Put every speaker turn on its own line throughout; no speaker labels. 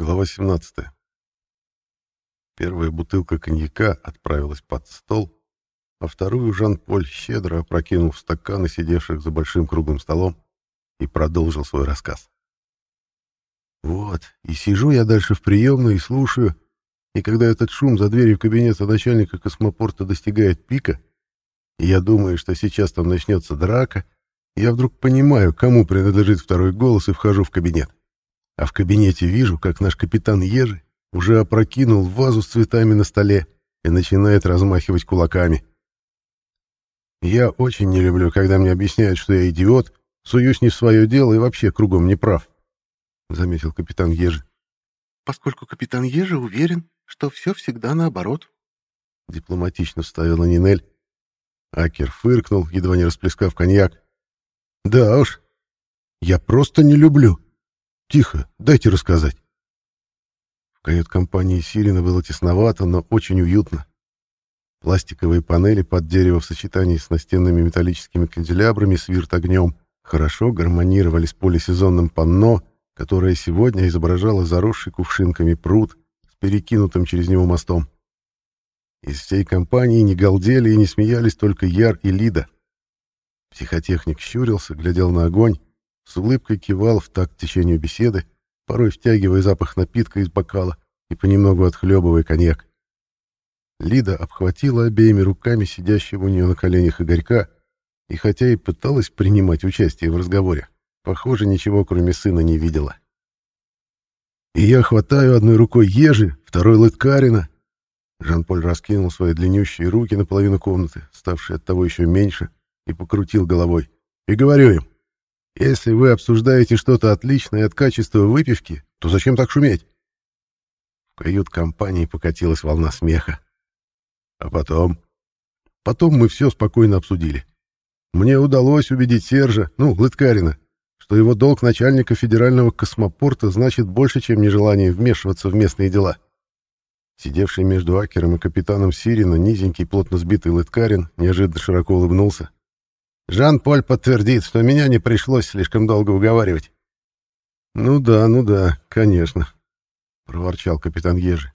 Глава 17. Первая бутылка коньяка отправилась под стол, а вторую Жан-Поль щедро опрокинул в стаканы сидевших за большим круглым столом и продолжил свой рассказ. Вот, и сижу я дальше в приемной и слушаю, и когда этот шум за дверью кабинета начальника космопорта достигает пика, и я думаю, что сейчас там начнется драка, я вдруг понимаю, кому принадлежит второй голос, и вхожу в кабинет. А в кабинете вижу, как наш капитан Ежи уже опрокинул вазу с цветами на столе и начинает размахивать кулаками. Я очень не люблю, когда мне объясняют, что я идиот, суюсь не в свое дело и вообще кругом не прав заметил капитан Ежи.
Поскольку капитан Ежи уверен, что все всегда наоборот.
Дипломатично вставила Нинель. Акер фыркнул, едва не расплескав коньяк. Да уж, я просто не люблю. Тихо, дайте рассказать. В кают-компании Сирина было тесновато, но очень уютно. Пластиковые панели под дерево в сочетании с настенными металлическими канделябрами с вирт-огнем хорошо гармонировали с полисезонным панно, которая сегодня изображала заросший кувшинками пруд с перекинутым через него мостом. Из всей компании не галдели и не смеялись только Яр и Лида. Психотехник щурился, глядел на огонь, с улыбкой кивал в такт течению беседы, порой втягивая запах напитка из бокала и понемногу отхлебывая коньяк. Лида обхватила обеими руками сидящего у нее на коленях Игорька, и хотя и пыталась принимать участие в разговоре, Похоже, ничего кроме сына не видела. И я хватаю одной рукой ежи, второй лыткарина. Жан-Поль раскинул свои длиннющие руки на половину комнаты, ставшие от того еще меньше, и покрутил головой. И говорю им, если вы обсуждаете что-то отличное от качества выпивки, то зачем так шуметь? В кают-компании покатилась волна смеха. А потом... Потом мы все спокойно обсудили. Мне удалось убедить Сержа, ну, Лыткарина, что его долг начальника федерального космопорта значит больше, чем нежелание вмешиваться в местные дела. Сидевший между Акером и капитаном Сирина, низенький, плотно сбитый Лыткарин, неожиданно широко улыбнулся. «Жан-Поль подтвердит, что меня не пришлось слишком долго уговаривать». «Ну да, ну да, конечно», — проворчал капитан Ежи.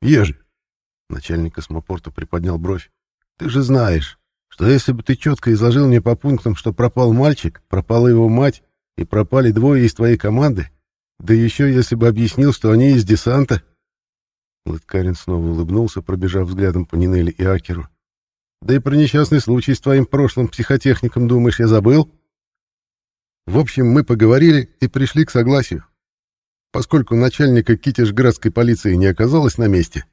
«Ежи!» — начальник космопорта приподнял бровь. «Ты же знаешь, что если бы ты четко изложил мне по пунктам, что пропал мальчик, пропала его мать и пропали двое из твоей команды, да еще если бы объяснил, что они из десанта...» Лыткарин снова улыбнулся, пробежав взглядом по Нинели и Акеру. «Да и про несчастный случай с твоим прошлым психотехником, думаешь, я забыл?» В общем, мы поговорили и пришли к согласию. Поскольку начальника Китежградской полиции не оказалось на месте,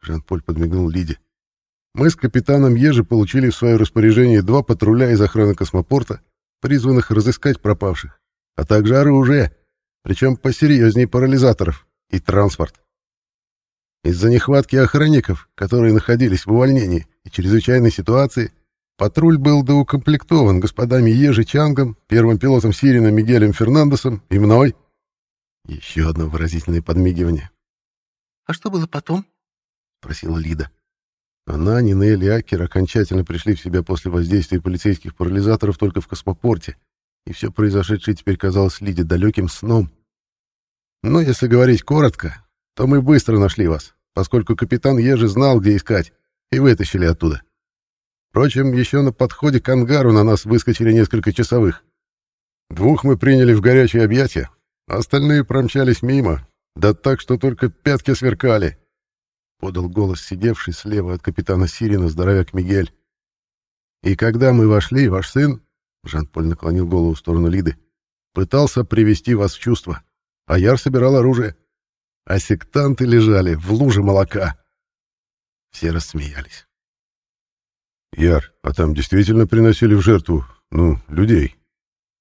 Жан-Поль подмигнул Лиде, мы с капитаном Ежи получили в свое распоряжение два патруля из охраны космопорта, призванных разыскать пропавших, а также оружие, причем посерьезнее парализаторов, и транспорт. Из-за нехватки охранников, которые находились в увольнении и чрезвычайной ситуации, патруль был доукомплектован господами Ежи Чангом, первым пилотом Сирина Мигелем Фернандесом и мной. Еще одно выразительное подмигивание.
«А что было потом?»
— спросила Лида. Она, Нинель и Акер окончательно пришли в себя после воздействия полицейских парализаторов только в космопорте, и все произошедшее теперь казалось Лиде далеким сном. Но если говорить коротко, то мы быстро нашли вас, поскольку капитан Ежи знал, где искать, и вытащили оттуда. Впрочем, еще на подходе к ангару на нас выскочили несколько часовых. Двух мы приняли в горячее объятия, а остальные промчались мимо, да так, что только пятки сверкали — подал голос сидевший слева от капитана Сирина здоровяк Мигель. И когда мы вошли, ваш сын, Жан-Поль наклонил голову в сторону Лиды, пытался привести вас в чувство, а Яр собирал оружие, а сектанты лежали в луже молока. Все рассмеялись. Яр, а там действительно приносили в жертву, ну, людей?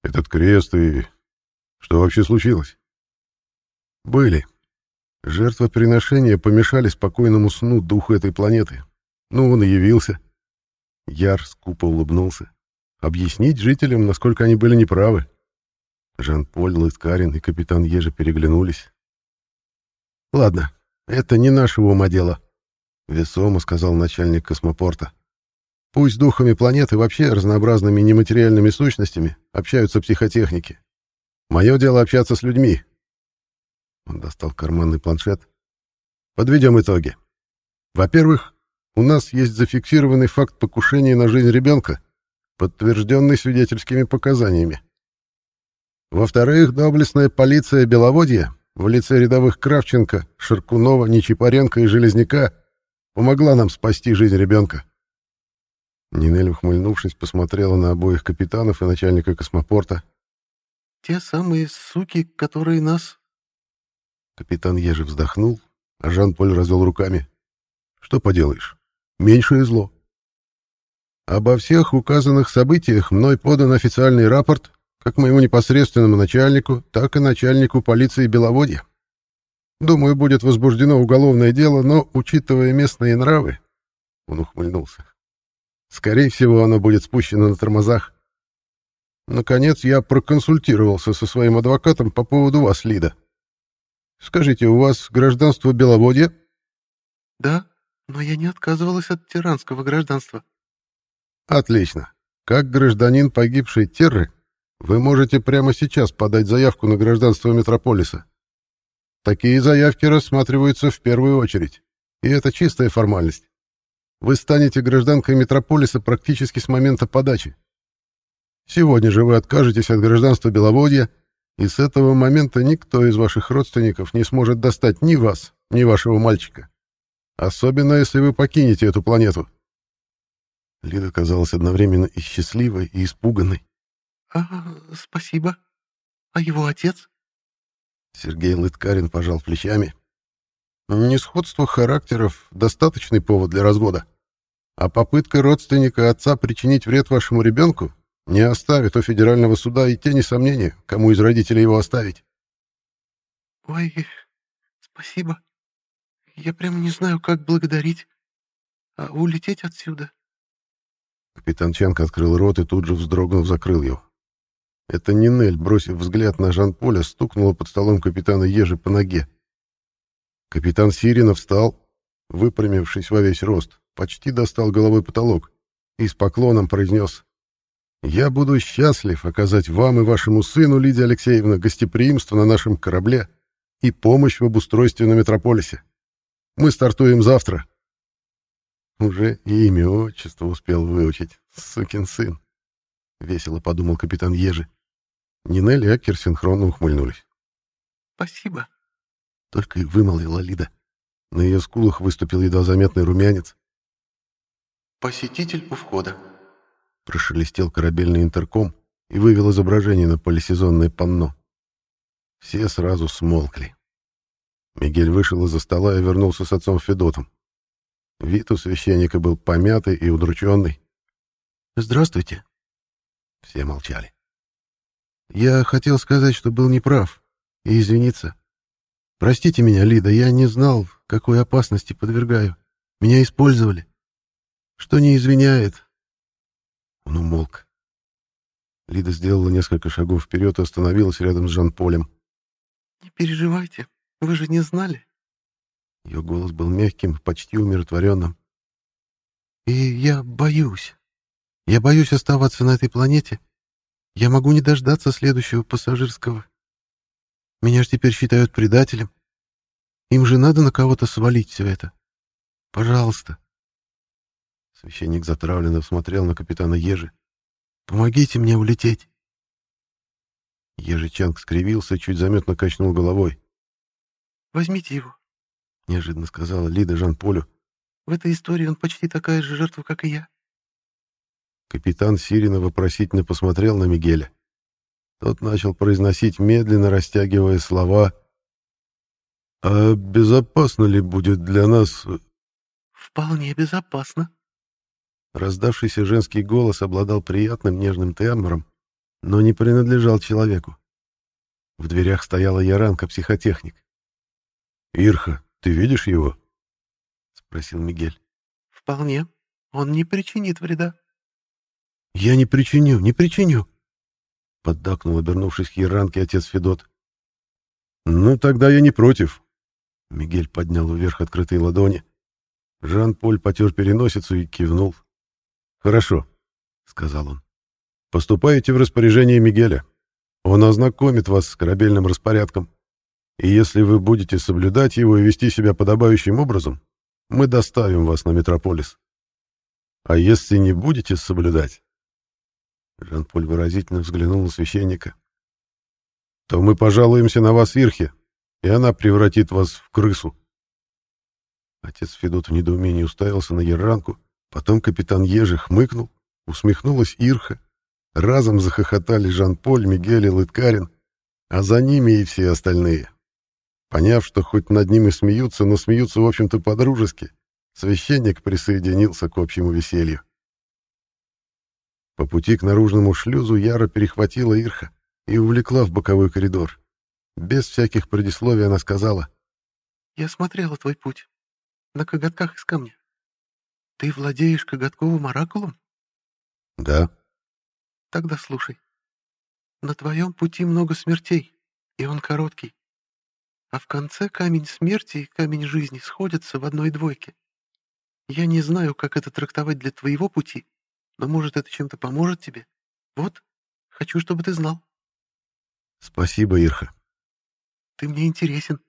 Этот крест и... Что вообще случилось? Были, Жертвоприношения помешали спокойному сну духу этой планеты. Ну, он и явился. Яр скупо улыбнулся. Объяснить жителям, насколько они были неправы. Жан-Поль, Лыскарин и капитан Ежи переглянулись. «Ладно, это не нашего ума дело», — весомо сказал начальник космопорта. «Пусть духами планеты вообще разнообразными нематериальными сущностями общаются психотехники. Мое дело общаться с людьми, Он достал карманный планшет. Подведем итоги. Во-первых, у нас есть зафиксированный факт покушения на жизнь ребенка, подтвержденный свидетельскими показаниями. Во-вторых, доблестная полиция Беловодья в лице рядовых Кравченко, Шаркунова, Нечипаренко и Железняка помогла нам спасти жизнь ребенка. Нинель, ухмыльнувшись, посмотрела на обоих капитанов и начальника космопорта.
«Те самые суки, которые нас...»
Капитан Ежи вздохнул, а Жан-Поль развел руками. «Что поделаешь? Меньшее зло. Обо всех указанных событиях мной подан официальный рапорт как моему непосредственному начальнику, так и начальнику полиции Беловодья. Думаю, будет возбуждено уголовное дело, но, учитывая местные нравы, он ухмыльнулся, скорее всего, оно будет спущено на тормозах. Наконец, я проконсультировался со своим адвокатом по поводу вас, Лида. Скажите, у вас гражданство Беловодья?
Да, но я не отказывалась от тиранского гражданства.
Отлично. Как гражданин погибшей Терры, вы можете прямо сейчас подать заявку на гражданство Метрополиса. Такие заявки рассматриваются в первую очередь, и это чистая формальность. Вы станете гражданкой Метрополиса практически с момента подачи. Сегодня же вы откажетесь от гражданства Беловодья, и с этого момента никто из ваших родственников не сможет достать ни вас, ни вашего мальчика. Особенно, если вы покинете эту планету. Лида казалась одновременно и счастливой, и испуганной.
«А, спасибо. А его отец?»
Сергей Лыткарин пожал плечами. «Несходство характеров — достаточный повод для развода. А попытка родственника отца причинить вред вашему ребенку не оставит у федерального суда и тени сомнения, кому из родителей его оставить».
«Ой, спасибо. Я прям не знаю, как благодарить. А улететь отсюда?»
Капитан Ченко открыл рот и тут же, вздрогнув, закрыл его. Это Нинель, бросив взгляд на Жан-Поля, стукнула под столом капитана Ежи по ноге. Капитан Сирина встал, выпрямившись во весь рост, почти достал головой потолок и с поклоном произнес «Я буду счастлив оказать вам и вашему сыну, Лидия Алексеевна, гостеприимство на нашем корабле и помощь в обустройстве на Метрополисе. Мы стартуем завтра». Уже и имя отчество успел выучить, сукин сын. Весело подумал капитан Ежи. Нинель и Акер синхронно ухмыльнулись.
«Спасибо», —
только и вымолвила Лида. На ее скулах выступил едва заметный румянец.
«Посетитель у входа», —
прошелестел корабельный интерком и вывел изображение на полисезонное панно. Все сразу смолкли. Мигель вышел из-за стола и вернулся с отцом Федотом. Вид у священника был помятый и удрученный. «Здравствуйте». Все молчали. Я хотел сказать, что был неправ, и извиниться. Простите меня, Лида, я не знал, какой опасности подвергаю. Меня использовали. Что не извиняет. Он умолк. Лида сделала несколько шагов вперед и остановилась рядом с Жан-Полем.
«Не переживайте, вы же не знали».
Ее голос был мягким, почти умиротворенным. «И я боюсь. Я боюсь оставаться на этой планете я могу не дождаться следующего пассажирского. Меня же теперь считают предателем. Им же надо на кого-то свалить все это. Пожалуйста. Священник затравленно смотрел на капитана Ежи. Помогите мне улететь. Ежичанг скривился, чуть заметно качнул головой.
«Возьмите его», —
неожиданно сказала Лида Жан-Полю.
«В этой истории он почти такая же жертва, как и я.
Капитан Сирина вопросительно посмотрел на Мигеля. Тот начал произносить, медленно растягивая слова. «А безопасно ли будет для нас...»
«Вполне безопасно».
Раздавшийся женский голос обладал приятным нежным тембром, но не принадлежал человеку. В дверях стояла Яранка, психотехник. «Ирха, ты видишь его?» — спросил Мигель.
«Вполне. Он не причинит вреда».
«Я не причиню, не причиню!» Поддакнул, обернувшись к Яранке, отец Федот. «Ну, тогда я не против». Мигель поднял вверх открытые ладони. Жан-Поль потер переносицу и кивнул. «Хорошо», — сказал он. «Поступаете в распоряжение Мигеля. Он ознакомит вас с корабельным распорядком. И если вы будете соблюдать его и вести себя подобающим образом, мы доставим вас на Метрополис. А если не будете соблюдать...» Жан-Поль выразительно взглянул на священника. «То мы пожалуемся на вас Ирхе, и она превратит вас в крысу». Отец Федот в недоумении уставился на Ерранку, потом капитан Ежи хмыкнул, усмехнулась Ирха, разом захохотали Жан-Поль, Мигель и Лыткарин, а за ними и все остальные. Поняв, что хоть над ним и смеются, но смеются, в общем-то, по-дружески, священник присоединился к общему веселью. По пути к наружному шлюзу Яра перехватила Ирха и увлекла в боковой коридор. Без всяких предисловий она сказала.
«Я смотрела твой путь. На коготках из камня. Ты владеешь коготковым оракулом?»
«Да».
«Тогда слушай. На твоем пути много смертей, и он короткий. А в конце камень смерти и камень жизни сходятся в одной двойке. Я не знаю, как это трактовать для твоего пути, но, может, это чем-то поможет тебе. Вот, хочу, чтобы ты знал.
Спасибо, Ирха.
Ты мне интересен.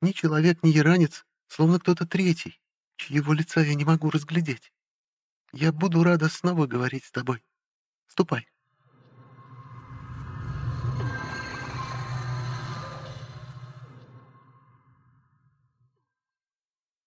Ни человек, ни яранец, словно кто-то третий, чьего лица я не могу разглядеть. Я буду рада снова говорить с тобой. Ступай.